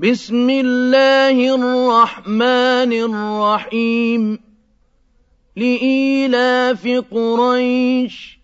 بسم الله الرحمن الرحيم. لإيلاف قريش